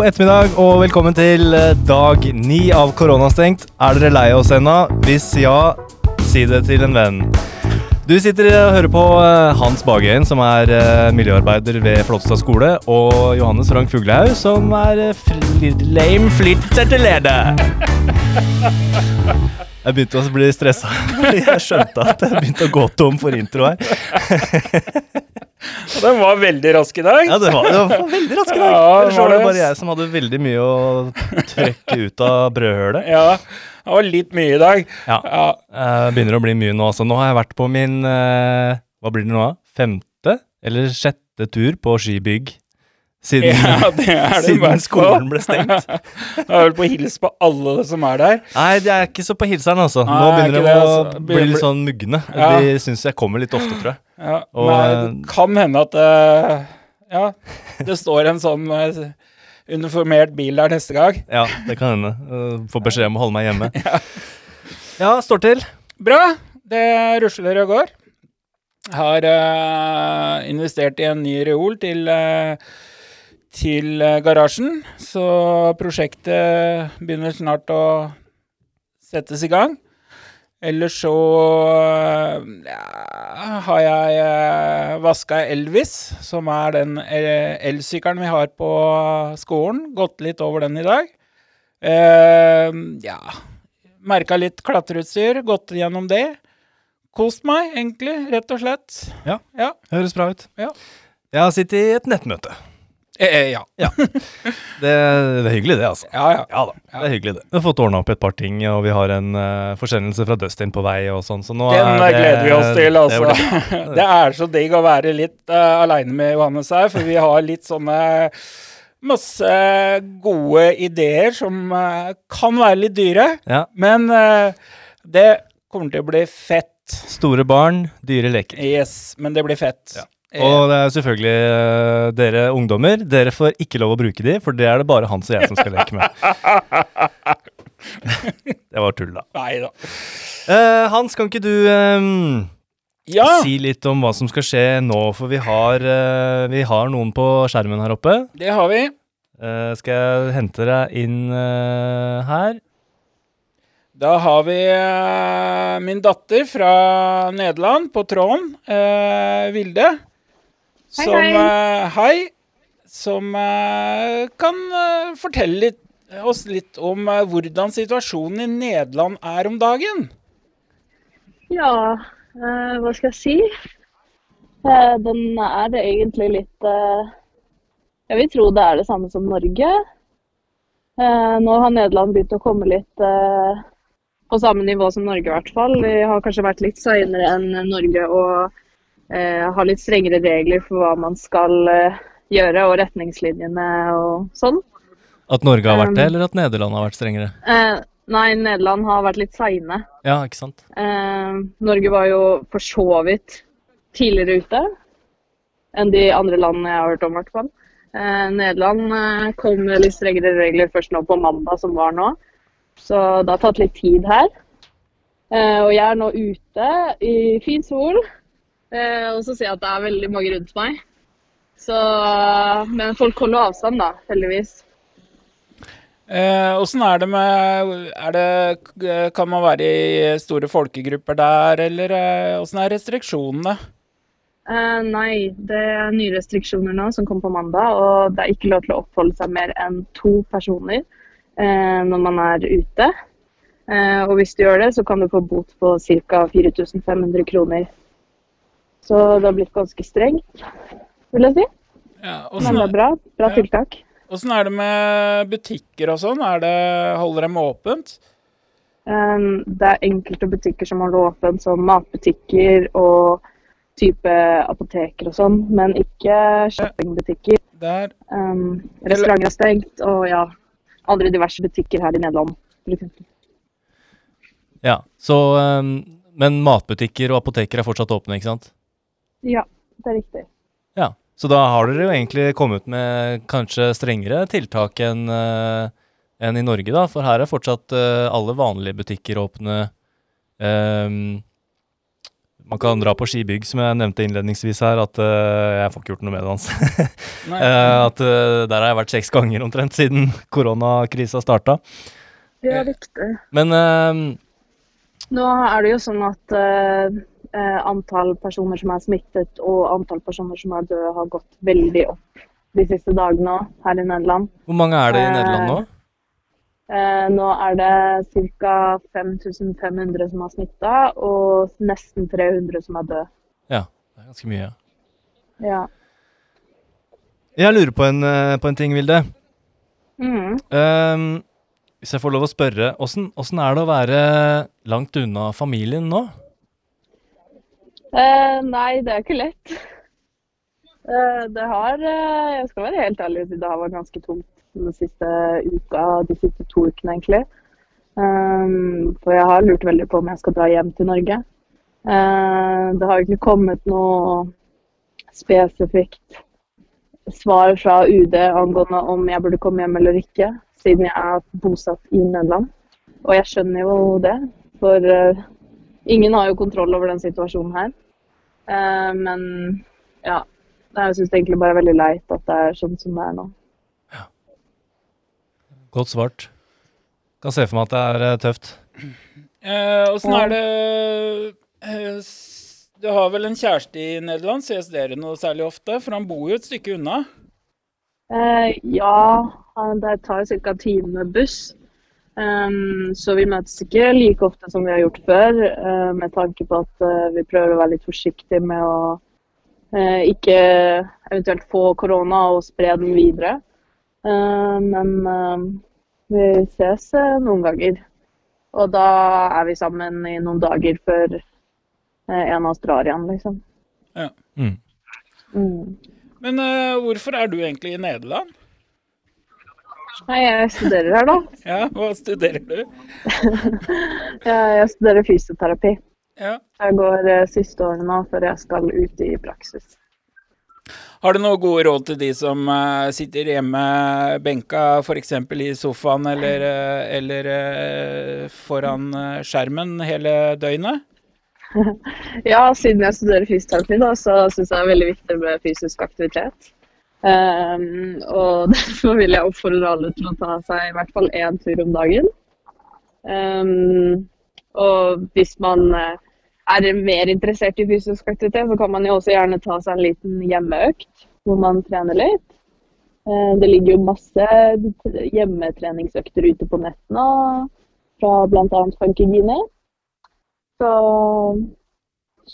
God ettermiddag og velkommen til eh, dag ni av Koronastengt. Er dere lei oss ennå? Hvis ja, si det til en venn. Du sitter og hører på eh, Hans Bagøyen, som er eh, miljøarbeider ved Flåttestad skole, og Johannes Frank Fuglehaug, som er fl lame flitter til lede. Jeg begynte å bli stressa, jeg skjønte at jeg begynte å gå tom for intro her. Den var veldig rask i dag. Ja, det var, det var veldig rask i dag. Ja, Ellers var det bare jeg som hadde veldig mye å trekke ut av brødhølet. Ja, det var litt mye i dag. Ja. Ja, Eh, begynner å bli mye nå, altså. Nå har jeg vært på min eh, Hva blir det nå? da? Femte eller sjette tur på skibygg siden, ja det det siden skolen ble stengt. Jeg er vel på hils på alle som er der. Nei, det er ikke så på hilseren, altså. Nå Nei, begynner de det, å altså. bli litt sånn mugne. Ja. De syns jeg kommer litt ofte, tror jeg. Ja, Og, Nei, det kan hende at uh, Ja, det står en sånn uh, uniformert bil der neste gang. Ja, det kan hende. Uh, Får beskjed om å holde meg hjemme. Ja, står til. Bra. Det rusler og går. Har investert i en ny reol til eh, til eh, garasjen, så prosjektet begynner snart å settes i gang. Ellers så eh, ja, har jeg uh, vaska Elvis, som er den eh, elsykkelen vi har på skolen. Gått litt over den i dag. Eh, ja Merka litt klatreutstyr, gått gjennom det. Kost meg, egentlig, rett og slett. Ja. Ja. Høres bra ut. Ja. Jeg har sittet i et nettmøte. Eh, eh, ja. Det, det er hyggelig, det, altså. Ja, ja. Ja da, det er hyggelig det. Vi har fått ordna opp et par ting, og vi har en uh, forsendelse fra Dustin på vei og sånn, så nå Den er det gleder vi oss til, altså. Det, det. Det er så digg å være litt uh, aleine med Johannes her, for vi har litt sånne Masse gode ideer som uh, kan være litt dyre, Ja. men uh, det kommer til å bli fett. Store barn, dyre leker. Yes, men det blir fett. Ja. Eh, Og det er selvfølgelig eh, dere ungdommer. Dere får ikke lov å bruke de, for det er det bare Hans og jeg som skal leke med. det var tull, da. Nei da. Uh, Hans, kan ikke du um, Ja, si litt om hva som skal skje nå? For vi har, uh, vi har noen på skjermen her oppe. det har vi. Eh, skal jeg hente deg inn eh, her? Da har vi eh, min datter fra Nederland på tråden, eh, Vilde. Hei, som, hei. eh, hei. Som eh, kan eh, fortelle litt, oss litt om hvordan situasjonen i Nederland er om dagen. Ja, hva skal jeg si? Den er egentlig litt Jeg vil tro det er det samme som Norge. Nå har Nederland begynt å komme litt på samme nivå som Norge, i hvert fall. Vi har kanskje vært litt seinere enn Norge og eh, har litt strengere regler for hva man skal eh, gjøre, og retningslinjene og sånn. At Norge har vært det, Um, eller at Nederland har vært strengere? Eh, nei, Nederland har vært litt seine. Ja, ikke sant? Eh, Norge var jo for så vidt tidligere ute enn de andre landene jeg har hørt om, i hvert fall. Eh, Nederland eh, kom med litt strengere regler først nå på mandag, som var nå. Så det har tatt litt tid her. Eh, og jeg er nå ute i fin sol, eh, og så ser jeg at det er veldig mange rundt meg. Så, men folk holder avstand, da, heldigvis. Eh, er det med er det, Kan man være i store folkegrupper der, eller eh, åssen er restriksjonene? Eh, nei, det er nye restriksjoner nå som kom på mandag. Og det er ikke lov til å oppholde seg mer enn to personer eh, når man er ute. Eh, og hvis du gjør det, så kan du få bot på ca. 4500 kroner. Så det har blitt ganske strengt, vil jeg si. Ja, Men det er bra. Bra Ja. tiltak. åssen er det med butikker og sånn? Er det, holder dem åpent? Um, det er enkelte butikker som holder åpent, som matbutikker og type apoteker og sånn, men ikke shoppingbutikker. Der. Um, restauranter er stengt, og ja, andre diverse butikker her i Nederland. Ja, så um, Men matbutikker og apoteker er fortsatt åpne, ikke sant? Ja, det er riktig. Ja. Så da har dere jo egentlig kommet med kanskje strengere tiltak enn eh, enn i Norge, da. For her er fortsatt uh, alle vanlige butikker åpne. Um, Man kan dra på skibygg, som jeg nevnte innledningsvis her, at uh, jeg får ikke gjort noe med det hans. Eh, at der har jeg vært seks ganger omtrent siden koronakrisa starta. Ja, riktig. Men eh, Nå er det jo sånn at antall personer som er smittet og antall personer som er døde, har gått veldig opp de siste dagene òg, her i Nederland. hvor mange er det i Eh, Nederland nå? Eh, nå er det ca. 5500 som har smitta, og nesten 300 som er døde. Ja, det er ganske mye. Ja. Jeg lurer på en, eh, på en ting, Vilde. Mm. Um, hvis jeg får lov å spørre, åssen er det å være langt unna familien nå? Eh, nei, det er ikke lett. Uh, det har uh, Jeg skal være helt ærlig det har vært ganske tungt den siste uka, de siste to ukene, egentlig. Um, for jeg har lurt veldig på om jeg skal dra hjem til Norge. Det har ikke kommet noe spesifikt svar fra UD angående om jeg burde komme hjem eller ikke, siden jeg er bosatt i Nederland. Og jeg skjønner jo det, for ingen har jo kontroll over den situasjonen her. Uh, men ja, jeg syns egentlig bare er veldig leit at det er sånn som det er nå. Godt svart. Kan se for meg at det er eh, tøft. Eh, Åssen uh, er det Du har vel en kjæreste i Nederland? Ses dere noe særlig ofte? For han bor jo et stykke unna. Eh, ja, det tar ca. en time med buss. Um, så vi møtes ikke like ofte som vi har gjort før, uh, med tanke på at uh, vi prøver å være litt forsiktige med å uh, ikke eventuelt få korona og spre den videre. Eh, men eh, vi ses noen ganger. Og da er vi sammen i noen dager før en av oss drar igjen, liksom. Mm. Mm. Men hvorfor er du egentlig i Nederland? Nei, jeg studerer her, da. Ja, Hva studerer du? Jeg, studerer fysioterapi. Ja. Jeg går eh, siste året nå før jeg skal ut i praksis. Har du noen gode råd til de som eh, sitter hjemme benka f.eks. i sofaen eller, eh, eller foran skjermen hele døgnet? Ja, siden jeg studerer fysioterapi, da, så syns jeg det er veldig viktig med fysisk aktivitet. Ehm, og derfor vil jeg oppfordre alle til å ta seg i hvert fall én tur om dagen. Um, og hvis man eh, er mer interessert i fysisk aktivitet, så kan man jo også gjerne ta seg en liten hjemmeøkt hvor man trener litt. Eh, det ligger jo masse hjemmetreningsøkter ute på nett nå, fra bl.a. Funkygine. Så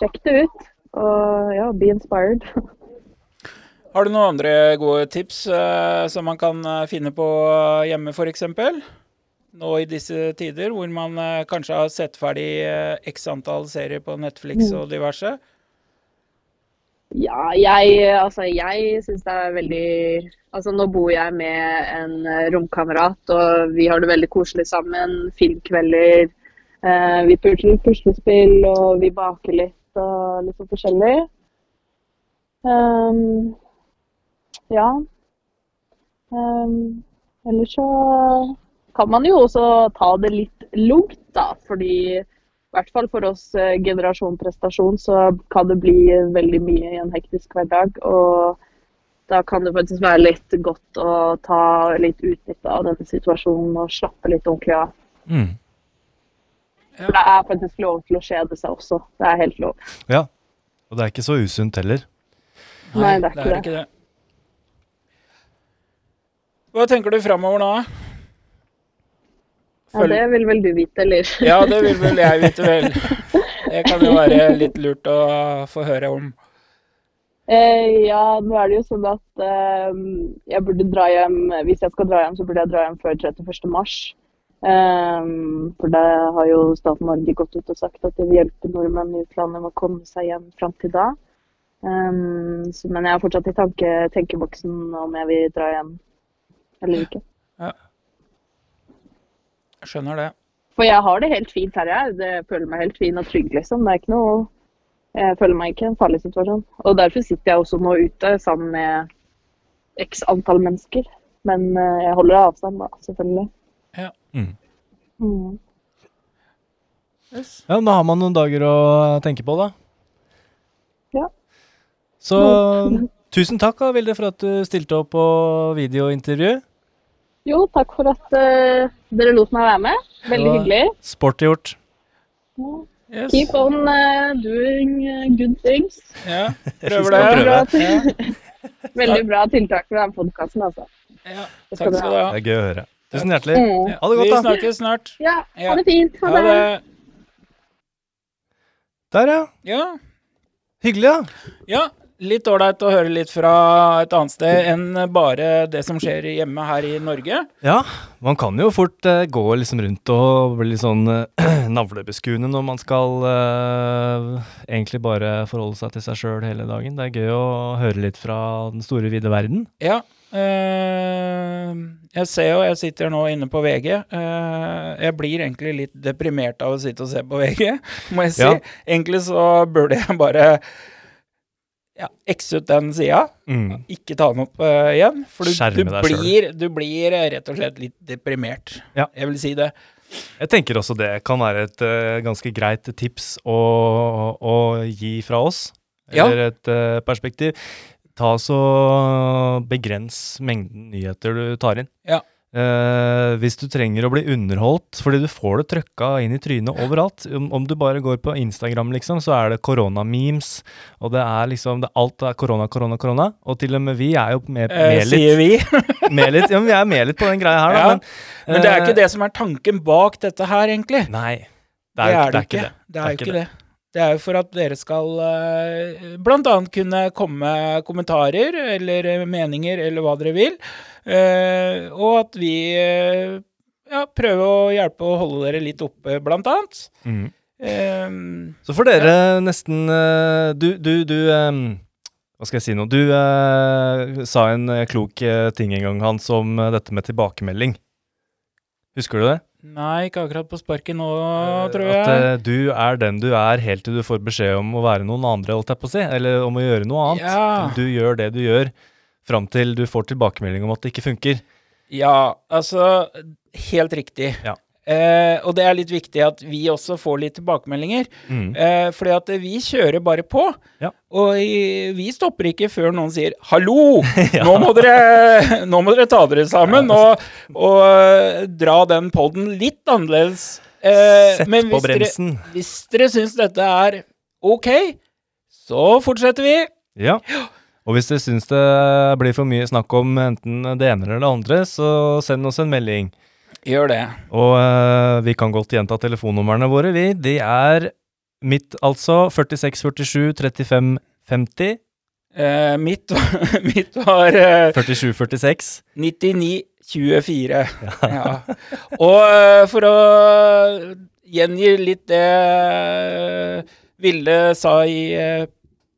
sjekk det ut. Og ja, be inspired. Har du noen andre gode tips uh, som man kan eh, finne på hjemme f.eks.? Nå i disse tider hvor man uh, kanskje har sett ferdig uh, x antall serier på Netflix og diverse? Ja, jeg, altså, jeg syns det er veldig Altså, nå bor jeg med en eh, romkamerat, og vi har det veldig koselig sammen. Filmkvelder. Eh, vi pusler puslespill, og vi baker litt og litt sånn forskjellig. Ehm, ja. Um, ellers så kan man jo også ta det litt lugnt, da. Fordi i hvert fall for oss eh, generasjon prestasjon, så kan det bli veldig mye i en hektisk hverdag. Og da kan det faktisk være litt godt å ta litt utbytte av denne situasjonen og slappe litt ordentlig av. Mm. For det er faktisk lov til å kjede seg også. Det er helt lov. Ja. Og det er ikke så usunt heller. Nei, det er ikke det. Hva tenker du framover nå? Ja, det vil vel du vite, eller? Ja, det vil vel jeg vite vel. Det kan jo være litt lurt å få høre om. Eh, ja, nå er det jo sånn at eh, jeg burde dra hjem Hvis jeg skal dra hjem, så burde jeg dra hjem før 31. mars. Eh, for da har jo staten Norge gått ut og sagt at de vil hjelpe nordmenn i utlandet med å komme seg hjem fram til da. Eh, så, men jeg er fortsatt i tanke, tenkeboksen om jeg vil dra hjem eller ikke. Jeg skjønner det. For jeg har det helt fint her jeg er. Det jeg føler meg helt fin og trygg, liksom. Det er ikke noe Jeg føler meg ikke i en farlig situasjon. Og derfor sitter jeg også nå ute sammen med x antall mennesker. Men eh, jeg holder avstand, da, selvfølgelig. Ja. Mm. Mm. Yes. Ja, Da har man noen dager å tenke på, da. Ja. Så tusen takk da, Vilde, for at du stilte opp på videointervju. Jo, takk for at uh, dere lot meg være med. Veldig hyggelig. Sporty gjort. Ja. Yes. Keep on uh, doing eh, good things. Ja, prøver det. prøve. Ja, Veldig bra tiltak for den podkasten, altså. ja. Takk skal du ha. Det er gøy å høre. Tusen hjertelig. Mm. Ha det godt, da. Vi snakkes snart. Ja, ha det fint. Ha Ha det. det. Der, ja. Ja. Hyggelig, ja. Ja, litt ålreit å høre litt fra et annet sted enn bare det som skjer hjemme her i Norge. Ja, man kan jo fort uh, gå liksom rundt og bli litt sånn uh, navlebeskuende når man skal uh, egentlig bare forholde seg til seg sjøl hele dagen. Det er gøy å høre litt fra den store, vide verden. Ja. jeg ser jo, jeg sitter nå inne på VG. jeg blir egentlig litt deprimert av å sitte og se på VG, må jeg si. Ja. Egentlig så burde jeg bare ja, X ut den sida. Mm. Ikke ta den opp uh, igjen. For du, du, blir, du blir eh, rett og slett litt deprimert. Ja. Jeg vil si det. Jeg tenker også det kan være et uh, ganske greit tips å, å gi fra oss. Ja. Eller et uh, perspektiv. Ta så Begrens mengden nyheter du tar inn. Ja. Eh, hvis du trenger å bli underholdt, fordi du får det trøkka inn i trynet overalt. Om, om du bare går på Instagram, liksom, så er det koronamemes. Og det er liksom det, Alt er korona, korona, korona. Og til og med vi er jo med, Eh, med sier litt. vi. Med litt ja, men vi er med litt på den greia her, da. Ja. Men, Men det er eh, ikke det som er tanken bak dette her, egentlig. Nei. Det er det ikke. Det Det er ikke det. Det er jo for at dere skal bl.a. blant annet kunne komme med kommentarer eller eh, meninger eller hva dere vil. eh, og at vi eh, ja, prøver å hjelpe å holde dere litt oppe, blant annet. Mhm. Eh, Så får dere nesten eh, Du, du, du um, Hva skal jeg si nå? Du eh, sa en eh, klok eh, ting en gang, Hans, om eh, dette med tilbakemelding. Husker du det? Nei, ikke akkurat på sparket nå, Eh, tror jeg. At du er den du er helt til du får beskjed om å være noen andre, holdt jeg på å si. Eller om å gjøre noe annet. Ja. Du gjør det du gjør fram til du får tilbakemelding om at det ikke funker. Ja, altså Helt riktig. Ja. Eh, og det er litt viktig at vi også får litt tilbakemeldinger. Mm. Eh, fordi at vi kjører bare på. Ja. Og i, vi stopper ikke før noen sier 'hallo, nå, må dere, nå må dere ta dere sammen', og, og eh, dra den poden litt annerledes. Eh, Sett men på bremsen. dere, hvis dere syns dette er ok, så fortsetter vi. Ja. Og hvis dere syns det blir for mye snakk om enten det ene eller det andre, så send oss en melding. Gjør det. Og uh, vi kan godt gjenta telefonnumrene våre, vi. De er mitt, altså 46 47 35 50. Eh, mitt, mitt var uh, 47 46. 9924. Ja. Og eh, for å gjengi litt det Vilde sa i, eh,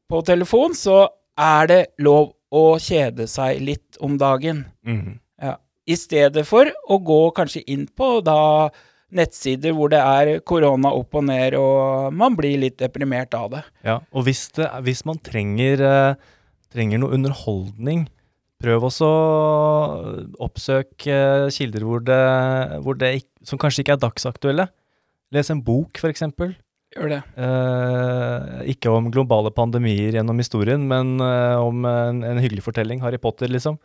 på telefon, så er det lov å kjede seg litt om dagen. Mhm. I stedet for å gå kanskje inn på da nettsider hvor det er korona opp og ned, og man blir litt deprimert av det. Ja, og hvis, det, hvis man trenger, eh, trenger noe underholdning, prøv også å oppsøke eh, kilder hvor det, hvor det som kanskje ikke er dagsaktuelle. Les en bok, eksempel. Gjør det. Eh, ikke om globale pandemier gjennom historien, men eh, om en, en hyggelig fortelling. Harry Potter, liksom.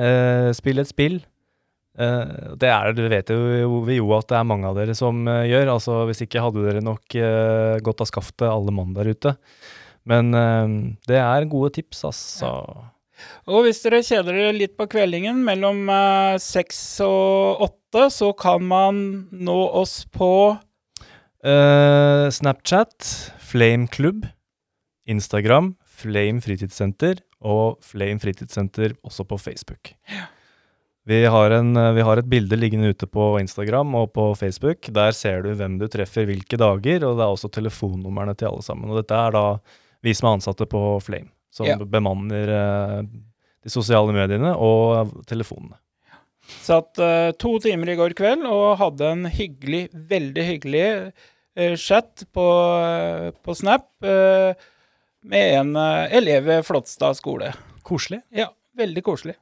Eh, spill et spill. Eh, det er det, vet jo vi jo at det er mange av dere som eh, gjør. Altså, hvis ikke hadde dere nok eh, gått av skaftet, alle mann der ute. Men det er gode tips, altså. Og hvis dere kjeder dere litt på kveldingen mellom seks og åtte, så kan man nå oss på uh, Snapchat, Flame Klubb, Instagram, Flame Fritidssenter og Flame Fritidssenter også på Facebook. Vi har, en, eh, vi har et bilde liggende ute på Instagram og på Facebook. Der ser du hvem du treffer hvilke dager, og det er også telefonnumrene til alle sammen. Og dette er da vi som er ansatte på Flame, som Ja. bemanner eh, de sosiale mediene og telefonene. Satt eh, to timer i går kveld og hadde en hyggelig, veldig hyggelig eh, chat på, eh, på Snap med en elev ved Flåttstad skole. Koselig. Ja, veldig koselig.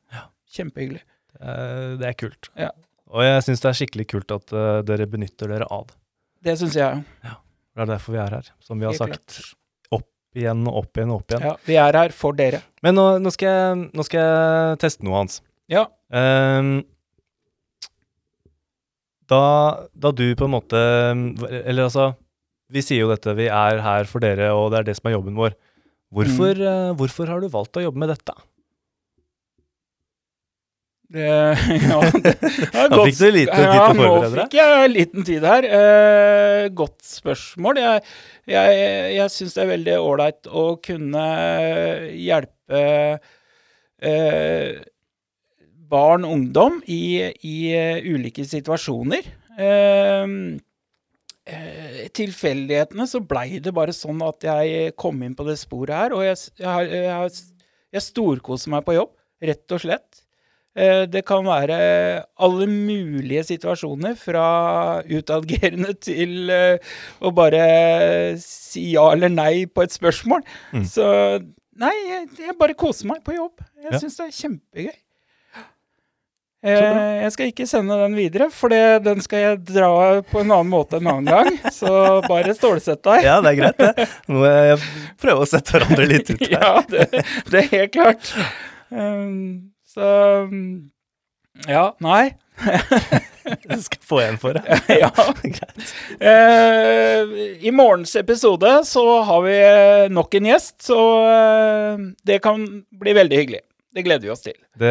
Kjempehyggelig. Eh, det er kult. Ja. Og jeg syns det er skikkelig kult at uh, dere benytter dere av det. Det syns jeg. Det er derfor vi er her, som vi har Helt sagt klart. igjen og opp igjen og opp igjen. Ja, vi er her for dere. Men nå, nå, skal jeg, nå skal jeg teste noe, Hans. Ja. Um, da, da du på en måte Eller altså, vi sier jo dette, vi er her for dere, og det er det som er jobben vår. Hvorfor, Mm. uh, hvorfor har du valgt å jobbe med dette? Ja, det er Da fikk du lite tid til å forberede Nå fikk jeg liten tid her. Eh, godt spørsmål. Jeg, jeg, jeg syns det er veldig ålreit å kunne hjelpe eh, barn og ungdom i, i eh, ulike situasjoner. Eh, eh, tilfeldighetene så blei det bare sånn at jeg kom inn på det sporet her, og jeg, jeg, jeg, jeg storkoser meg på jobb, rett og slett. Eh, Det kan være alle mulige situasjoner, fra utagerende til eh, å bare si ja eller nei på et spørsmål. Mm. Så nei, jeg, jeg bare koser meg på jobb. Jeg Ja. syns det er kjempegøy. Eh, jeg skal ikke sende den videre, for det, den skal jeg dra på en annen måte en annen gang. Så bare stålsett deg. Ja, det er greit, det. Nå må jeg prøve å sette hverandre litt ut her. ja, det, det er helt klart. Um, så um, Ja, nei. du skal få en for det. ja. Greit. Eh, I morgens episode så har vi nok en gjest, så eh, det kan bli veldig hyggelig. Det gleder vi oss til. Det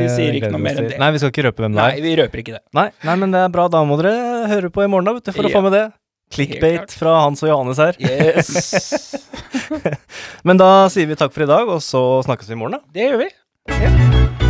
Vi sier ikke noe mer enn det. Nei, vi skal ikke røpe hvem det Nei, er. vi røper ikke det. Nei, nei, men det er bra. Da må dere høre på i morgen, da, vet du, for å få med det. Clickbait fra Hans og Johannes her. Yes. Men da sier vi takk for i dag, og så snakkes vi i morgen, da. Det gjør vi. Entendeu?